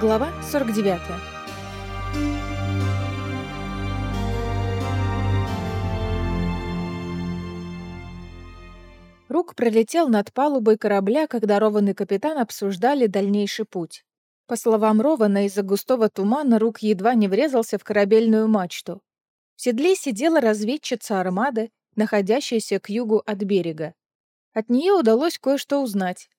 Глава 49. Рук пролетел над палубой корабля, когда Рован и капитан обсуждали дальнейший путь. По словам Рована, из-за густого тумана Рук едва не врезался в корабельную мачту. В седле сидела разведчица армады, находящаяся к югу от берега. От нее удалось кое-что узнать.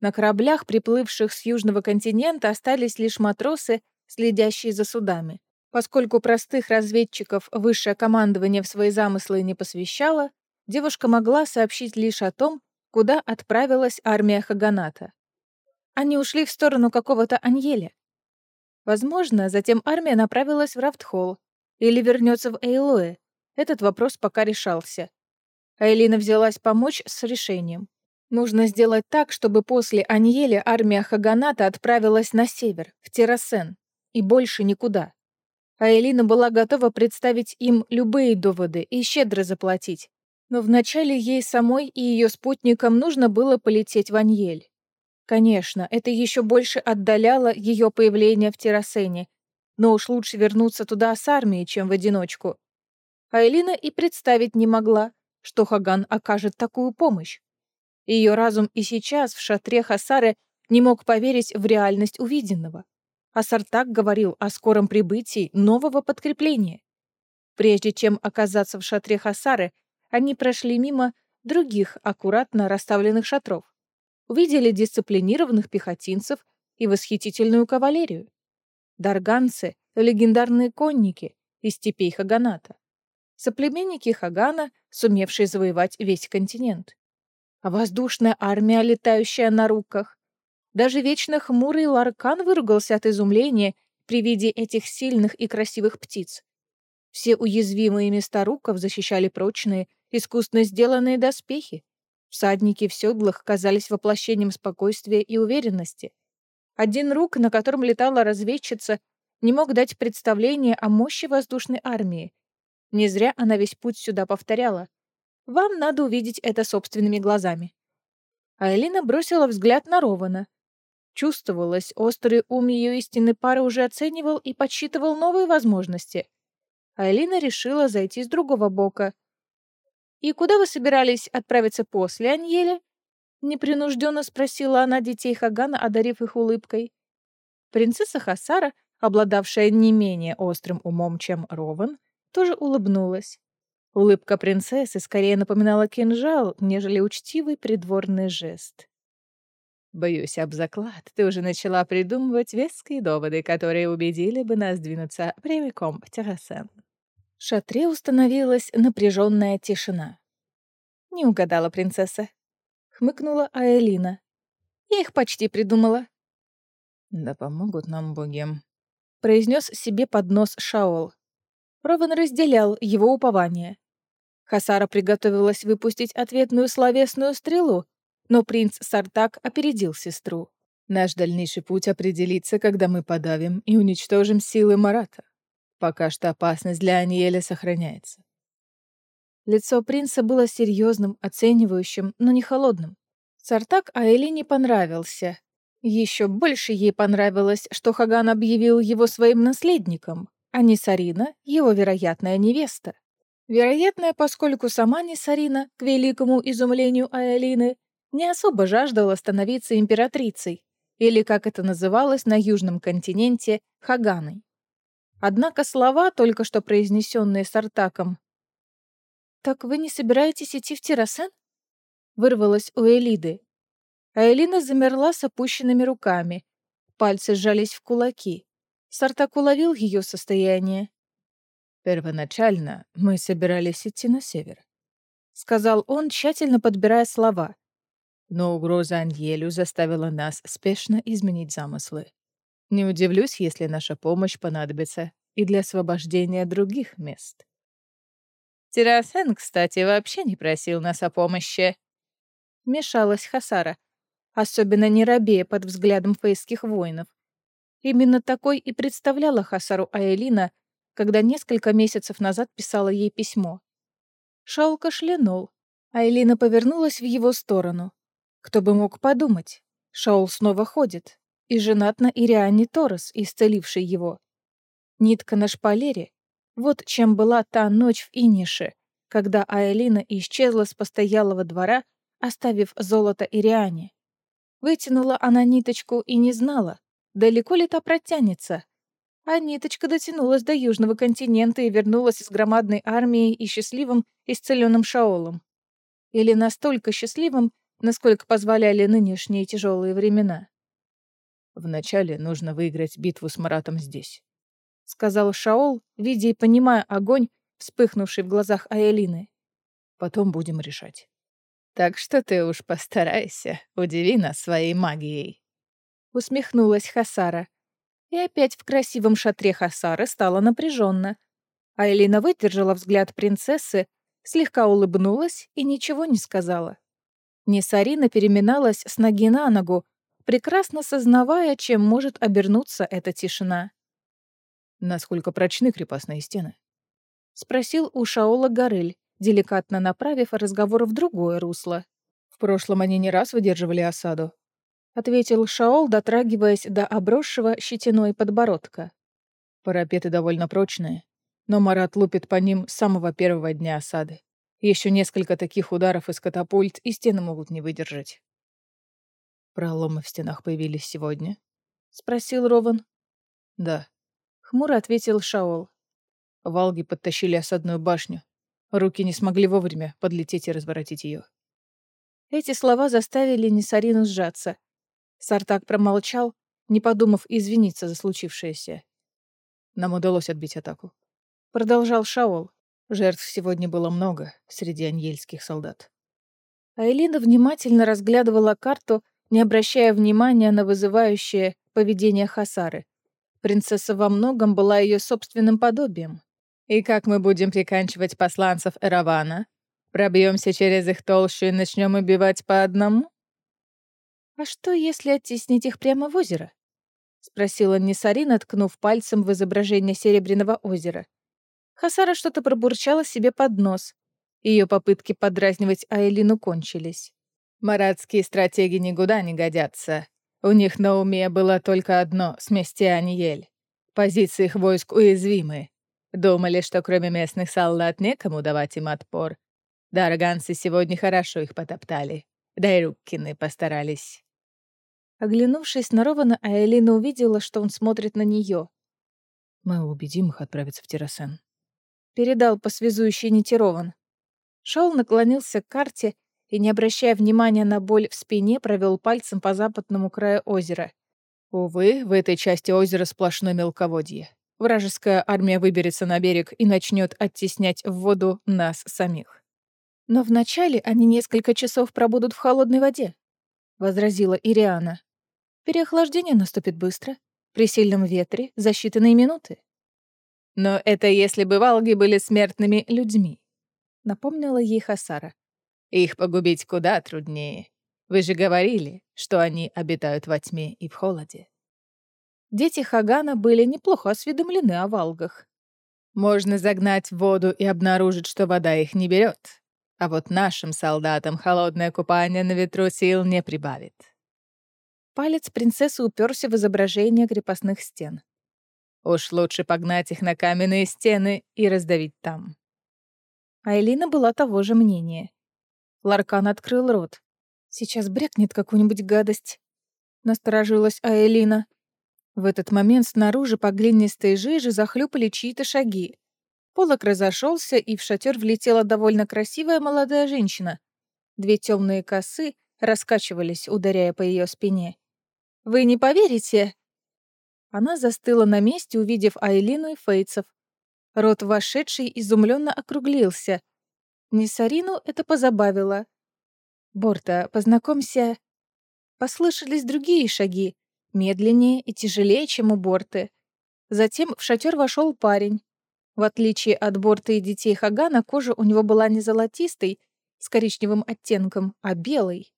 На кораблях, приплывших с южного континента, остались лишь матросы, следящие за судами. Поскольку простых разведчиков высшее командование в свои замыслы не посвящало, девушка могла сообщить лишь о том, куда отправилась армия Хаганата. Они ушли в сторону какого-то Аньеля. Возможно, затем армия направилась в Рафтхолл или вернется в Эйлуэ. Этот вопрос пока решался. Айлина взялась помочь с решением. Нужно сделать так, чтобы после Аньеля армия Хаганата отправилась на север, в Террасен, и больше никуда. А Элина была готова представить им любые доводы и щедро заплатить. Но вначале ей самой и ее спутникам нужно было полететь в Аньель. Конечно, это еще больше отдаляло ее появление в Террасене, но уж лучше вернуться туда с армией, чем в одиночку. А Элина и представить не могла, что Хаган окажет такую помощь. Ее разум и сейчас в шатре Хасары не мог поверить в реальность увиденного. А Сартак говорил о скором прибытии нового подкрепления. Прежде чем оказаться в шатре Хасары, они прошли мимо других аккуратно расставленных шатров. Увидели дисциплинированных пехотинцев и восхитительную кавалерию. Дарганцы — легендарные конники из степей Хаганата. Соплеменники Хагана, сумевшие завоевать весь континент воздушная армия, летающая на руках. Даже вечно хмурый Ларкан выругался от изумления при виде этих сильных и красивых птиц. Все уязвимые места руков защищали прочные, искусно сделанные доспехи. Всадники в седлах казались воплощением спокойствия и уверенности. Один рук, на котором летала разведчица, не мог дать представление о мощи воздушной армии. Не зря она весь путь сюда повторяла. Вам надо увидеть это собственными глазами. А Элина бросила взгляд на Рована. Чувствовалось, острый ум ее истинной пары уже оценивал и подсчитывал новые возможности. А Элина решила зайти с другого бока. «И куда вы собирались отправиться после Аньеля?» Непринужденно спросила она детей Хагана, одарив их улыбкой. Принцесса Хасара, обладавшая не менее острым умом, чем Рован, тоже улыбнулась. Улыбка принцессы скорее напоминала кинжал, нежели учтивый придворный жест. «Боюсь об заклад, ты уже начала придумывать веские доводы, которые убедили бы нас двинуться прямиком в Террасен». В шатре установилась напряженная тишина. «Не угадала принцесса», — хмыкнула Аэлина. «Я их почти придумала». «Да помогут нам боги», — произнес себе под нос Шаол. Рован разделял его упование. Хасара приготовилась выпустить ответную словесную стрелу, но принц Сартак опередил сестру. «Наш дальнейший путь определится, когда мы подавим и уничтожим силы Марата. Пока что опасность для Аниэля сохраняется». Лицо принца было серьезным, оценивающим, но не холодным. Сартак Аэли не понравился. Еще больше ей понравилось, что Хаган объявил его своим наследником, а не Сарина, его вероятная невеста. Вероятно, поскольку сама Несарина, к великому изумлению Аэлины, не особо жаждала становиться императрицей, или, как это называлось на южном континенте, Хаганой. Однако слова, только что произнесенные Сартаком «Так вы не собираетесь идти в Террасен?» вырвалось у Элиды. А Элина замерла с опущенными руками. Пальцы сжались в кулаки. Сартак уловил ее состояние «Первоначально мы собирались идти на север», — сказал он, тщательно подбирая слова. Но угроза Аньелю заставила нас спешно изменить замыслы. Не удивлюсь, если наша помощь понадобится и для освобождения других мест. Тирасен, кстати, вообще не просил нас о помощи. Мешалась Хасара, особенно не робея под взглядом фейских воинов. Именно такой и представляла Хасару Аэлина когда несколько месяцев назад писала ей письмо. Шаул кашлянул, а Элина повернулась в его сторону. Кто бы мог подумать? Шаул снова ходит. и женат на Ириане Торос, исцелившей его. Нитка на шпалере — вот чем была та ночь в Инише, когда Айлина исчезла с постоялого двора, оставив золото Ириане. Вытянула она ниточку и не знала, далеко ли та протянется. А ниточка дотянулась до Южного континента и вернулась с громадной армией и счастливым, исцеленным Шаолом. Или настолько счастливым, насколько позволяли нынешние тяжелые времена. «Вначале нужно выиграть битву с Маратом здесь», — сказал Шаол, видя и понимая огонь, вспыхнувший в глазах Аэлины. «Потом будем решать». Так что ты уж постарайся, удиви нас своей магией. Усмехнулась Хасара. И опять в красивом шатре Хасары стало напряженно. А Элина выдержала взгляд принцессы, слегка улыбнулась и ничего не сказала. Несарина переминалась с ноги на ногу, прекрасно сознавая, чем может обернуться эта тишина. «Насколько прочны крепостные стены?» — спросил у Шаола Горыль деликатно направив разговор в другое русло. «В прошлом они не раз выдерживали осаду», — ответил Шаол, дотрагиваясь до обросшего щетиной подбородка. «Парапеты довольно прочные, но Марат лупит по ним с самого первого дня осады. Еще несколько таких ударов из катапульт, и стены могут не выдержать». «Проломы в стенах появились сегодня?» — спросил Рован. «Да», — хмуро ответил Шаол. Валги подтащили осадную башню, Руки не смогли вовремя подлететь и разворотить ее. Эти слова заставили Несарину сжаться. Сартак промолчал, не подумав извиниться за случившееся. Нам удалось отбить атаку. Продолжал Шаол. Жертв сегодня было много среди аньельских солдат. Айлина внимательно разглядывала карту, не обращая внимания на вызывающее поведение Хасары. Принцесса во многом была ее собственным подобием. И как мы будем приканчивать посланцев Эравана? Пробьемся через их толщу и начнем убивать по одному? А что, если оттеснить их прямо в озеро? Спросила Нисарина, ткнув пальцем в изображение Серебряного озера. Хасара что-то пробурчала себе под нос. Ее попытки подразнивать Айлину кончились. Маратские стратеги никуда не годятся. У них на уме было только одно — смести Аниель. Позиции их войск уязвимы. Думали, что кроме местных солдат некому давать им отпор. Дарганцы сегодня хорошо их потоптали. Да и Руккины постарались. Оглянувшись на Рована, Аэлина увидела, что он смотрит на нее. «Мы убедим их отправиться в Террасен», — передал по связующей нити Рован. Шоул наклонился к карте и, не обращая внимания на боль в спине, провел пальцем по западному краю озера. Увы, в этой части озера сплошное мелководье. Вражеская армия выберется на берег и начнет оттеснять в воду нас самих. «Но вначале они несколько часов пробудут в холодной воде», — возразила Ириана. «Переохлаждение наступит быстро, при сильном ветре, за считанные минуты». «Но это если бы Валги были смертными людьми», — напомнила ей Хасара. «Их погубить куда труднее. Вы же говорили, что они обитают во тьме и в холоде». Дети Хагана были неплохо осведомлены о валгах. Можно загнать в воду и обнаружить, что вода их не берет. А вот нашим солдатам холодное купание на ветру сил не прибавит. Палец принцессы уперся в изображение крепостных стен. Уж лучше погнать их на каменные стены и раздавить там. Айлина была того же мнения. Ларкан открыл рот. «Сейчас брякнет какую-нибудь гадость», — насторожилась Айлина. В этот момент снаружи по глинистой жиже захлюпали чьи-то шаги. Полок разошелся, и в шатер влетела довольно красивая молодая женщина. Две темные косы раскачивались, ударяя по ее спине. «Вы не поверите!» Она застыла на месте, увидев Айлину и Фейцев. Рот вошедший изумленно округлился. Несарину это позабавило. «Борта, познакомься...» Послышались другие шаги медленнее и тяжелее, чем у Борты. Затем в шатер вошел парень. В отличие от Борта и детей Хагана, кожа у него была не золотистой, с коричневым оттенком, а белой.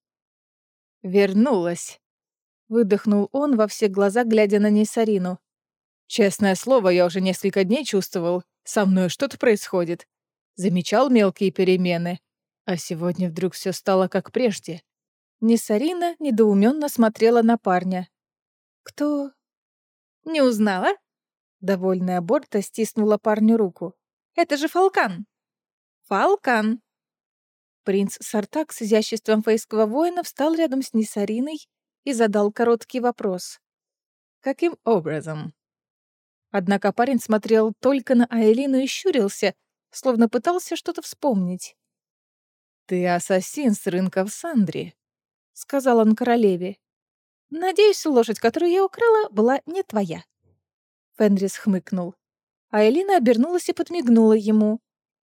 «Вернулась!» — выдохнул он во все глаза, глядя на Нейсарину. «Честное слово, я уже несколько дней чувствовал, со мной что-то происходит. Замечал мелкие перемены, а сегодня вдруг все стало как прежде». Несарина недоуменно смотрела на парня. «Кто?» «Не узнала?» Довольная Борта стиснула парню руку. «Это же Фалкан!» «Фалкан!» Принц Сартак с изяществом фейского воина встал рядом с Нисариной и задал короткий вопрос. «Каким образом?» Однако парень смотрел только на Айлину и щурился, словно пытался что-то вспомнить. «Ты ассасин с рынка в Сандре», — сказал он королеве. «Надеюсь, лошадь, которую я украла, была не твоя». Фенрис хмыкнул. А Элина обернулась и подмигнула ему.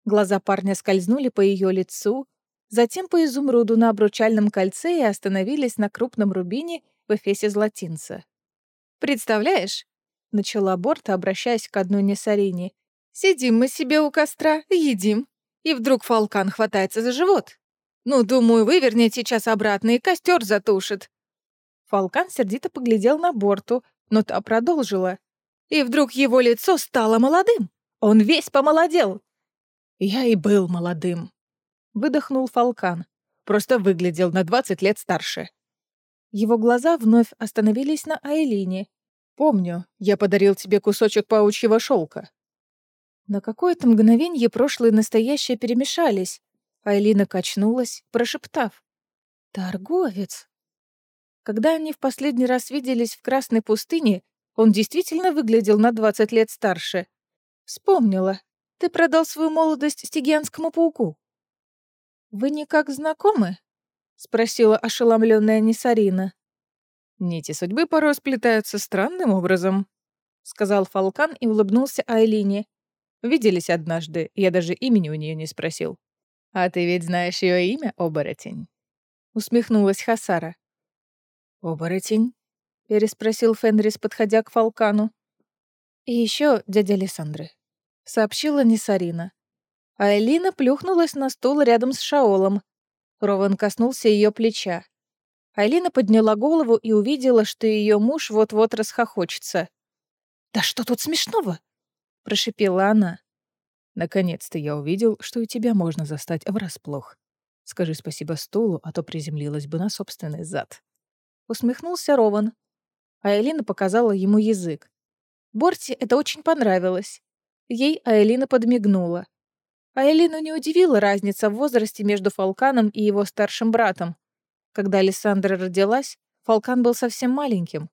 Глаза парня скользнули по ее лицу, затем по изумруду на обручальном кольце и остановились на крупном рубине в эфесе златинца. «Представляешь?» — начала Борта, обращаясь к одной Несарине. «Сидим мы себе у костра, едим, и вдруг Фалкан хватается за живот. Ну, думаю, вывернет сейчас обратно и костер затушит». Фалкан сердито поглядел на Борту, но та продолжила. И вдруг его лицо стало молодым. Он весь помолодел. «Я и был молодым», — выдохнул Фалкан. «Просто выглядел на 20 лет старше». Его глаза вновь остановились на Айлине. «Помню, я подарил тебе кусочек паучьего шелка». На какое-то мгновение прошлое и настоящее перемешались. Айлина качнулась, прошептав. «Торговец». Когда они в последний раз виделись в Красной пустыне, он действительно выглядел на 20 лет старше. Вспомнила. Ты продал свою молодость стигианскому пауку. Вы никак знакомы? Спросила ошеломленная Несарина. Нити судьбы порой сплетаются странным образом, сказал Фалкан и улыбнулся Айлине. Виделись однажды, я даже имени у нее не спросил. А ты ведь знаешь ее имя, оборотень? Усмехнулась Хасара. Оборотень? Переспросил Фенрис, подходя к Фалкану. И еще дядя Лиссандры, сообщила Несарина. А Элина плюхнулась на стул рядом с Шаолом. Рован коснулся ее плеча. Айлина подняла голову и увидела, что ее муж вот-вот расхохочется. «Да что тут смешного?» — прошипела она. «Наконец-то я увидел, что и тебя можно застать врасплох. Скажи спасибо стулу, а то приземлилась бы на собственный зад». Усмехнулся Рован. А Элина показала ему язык. Борти это очень понравилось. Ей Аэлина подмигнула. Аэлину не удивила разница в возрасте между Фалканом и его старшим братом. Когда Александра родилась, Фалкан был совсем маленьким.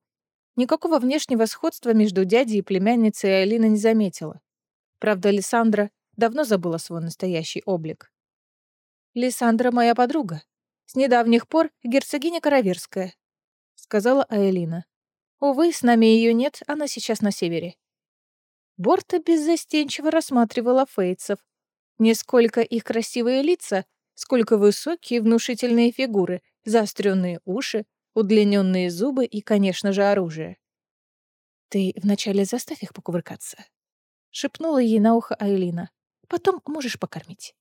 Никакого внешнего сходства между дядей и племянницей Аэлина не заметила. Правда, Александра давно забыла свой настоящий облик. «Лиссандра моя подруга. С недавних пор герцогиня Караверская», — сказала Аэлина. Увы, с нами ее нет, она сейчас на севере. Борта беззастенчиво рассматривала фейцев. Не сколько их красивые лица, сколько высокие внушительные фигуры, заостренные уши, удлиненные зубы и, конечно же, оружие. «Ты вначале заставь их покувыркаться», — шепнула ей на ухо Айлина. «Потом можешь покормить».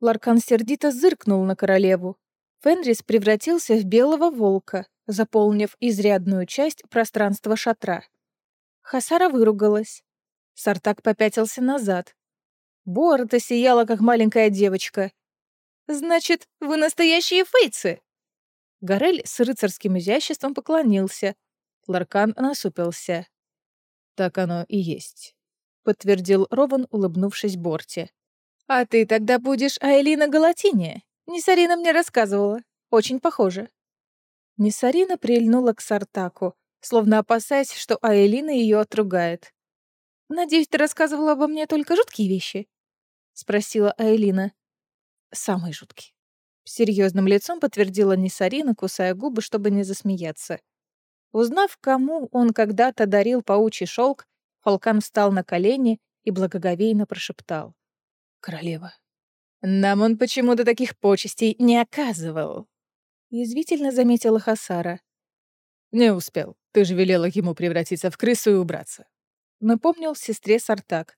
Ларкан сердито зыркнул на королеву. Фенрис превратился в белого волка, заполнив изрядную часть пространства шатра. Хасара выругалась. Сартак попятился назад. Борода сияла, как маленькая девочка. «Значит, вы настоящие фейцы?» Горель с рыцарским изяществом поклонился. Ларкан насупился. «Так оно и есть», — подтвердил Рован, улыбнувшись Борте. «А ты тогда будешь Айлина Галатиния? Несарина мне рассказывала. Очень похоже». Несарина прильнула к Сартаку, словно опасаясь, что Аэлина ее отругает. «Надеюсь, ты рассказывала обо мне только жуткие вещи?» — спросила Аэлина. «Самые жуткие». Серьезным лицом подтвердила Несарина, кусая губы, чтобы не засмеяться. Узнав, кому он когда-то дарил паучий шелк, Фалкан встал на колени и благоговейно прошептал. «Королева, нам он почему-то таких почестей не оказывал». Язвительно заметила Хасара. «Не успел. Ты же велела ему превратиться в крысу и убраться». Напомнил сестре Сартак.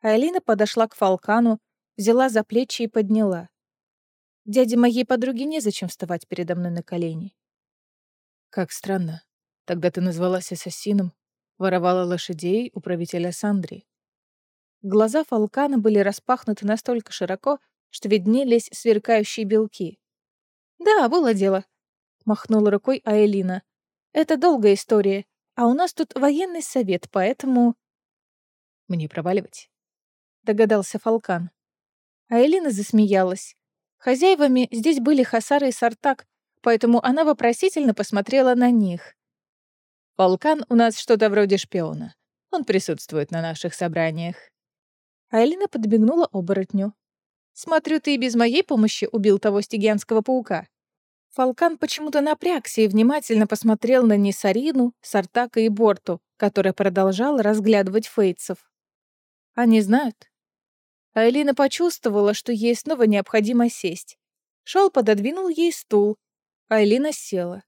Айлина подошла к Фалкану, взяла за плечи и подняла. Дяде моей подруги незачем вставать передо мной на колени. Как странно. Тогда ты назвалась ассасином, воровала лошадей у правителя Сандри. Глаза Фалкана были распахнуты настолько широко, что виднелись сверкающие белки. «Да, было дело», — махнула рукой Аэлина. «Это долгая история. а у нас тут военный совет, поэтому...» «Мне проваливать?» — догадался Фалкан. А Элина засмеялась. Хозяевами здесь были Хасара и Сартак, поэтому она вопросительно посмотрела на них. «Фалкан у нас что-то вроде шпиона. Он присутствует на наших собраниях». А Элина подбегнула оборотню. «Смотрю, ты и без моей помощи убил того стигианского паука». Фалкан почему-то напрягся и внимательно посмотрел на Нисарину, Сартака и Борту, которая продолжала разглядывать фейцев. «Они знают?» А Элина почувствовала, что ей снова необходимо сесть. Шел пододвинул ей стул, а Элина села.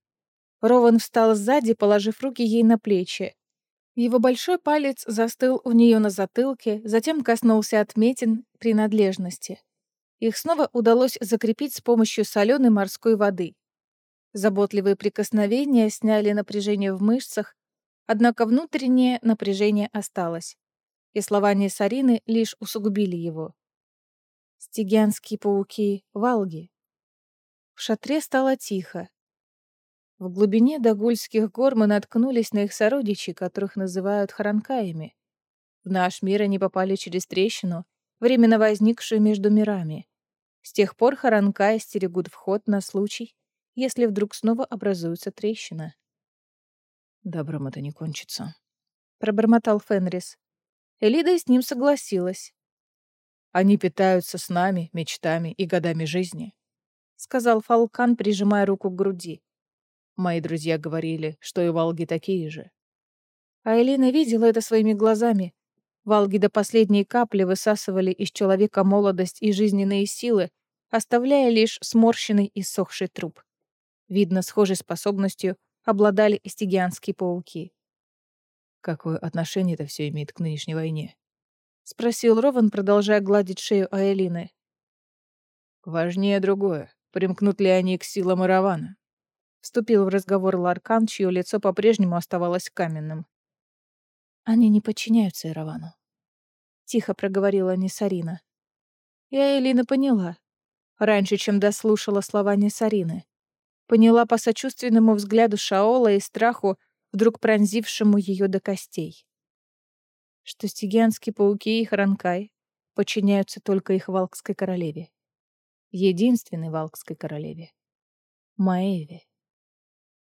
Рован встал сзади, положив руки ей на плечи. Его большой палец застыл у нее на затылке, затем коснулся отметин принадлежности. Их снова удалось закрепить с помощью соленой морской воды. Заботливые прикосновения сняли напряжение в мышцах, однако внутреннее напряжение осталось и слова Несарины лишь усугубили его. Стигянские пауки — валги. В шатре стало тихо. В глубине Дагульских гор мы наткнулись на их сородичей, которых называют харанкаями. В наш мир они попали через трещину, временно возникшую между мирами. С тех пор харанкаи стерегут вход на случай, если вдруг снова образуется трещина. «Добром это не кончится», — пробормотал Фенрис. Элида с ним согласилась. «Они питаются с нами, мечтами и годами жизни», — сказал Фалкан, прижимая руку к груди. «Мои друзья говорили, что и Валги такие же». А Элина видела это своими глазами. Валги до последней капли высасывали из человека молодость и жизненные силы, оставляя лишь сморщенный и сохший труп. Видно, схожей способностью обладали эстигианские пауки. Какое отношение это все имеет к нынешней войне? Спросил Рован, продолжая гладить шею Аэлины. Важнее другое. Примкнут ли они к силам Иравана? Вступил в разговор Ларкан, чье лицо по-прежнему оставалось каменным. Они не подчиняются Иравану. Тихо проговорила Несарина. И Аэлина поняла. Раньше, чем дослушала слова Несарины. Поняла по сочувственному взгляду Шаола и страху, вдруг пронзившему ее до костей. Что стигианские пауки и хранкай подчиняются только их валкской королеве. Единственной валкской королеве. Маэве.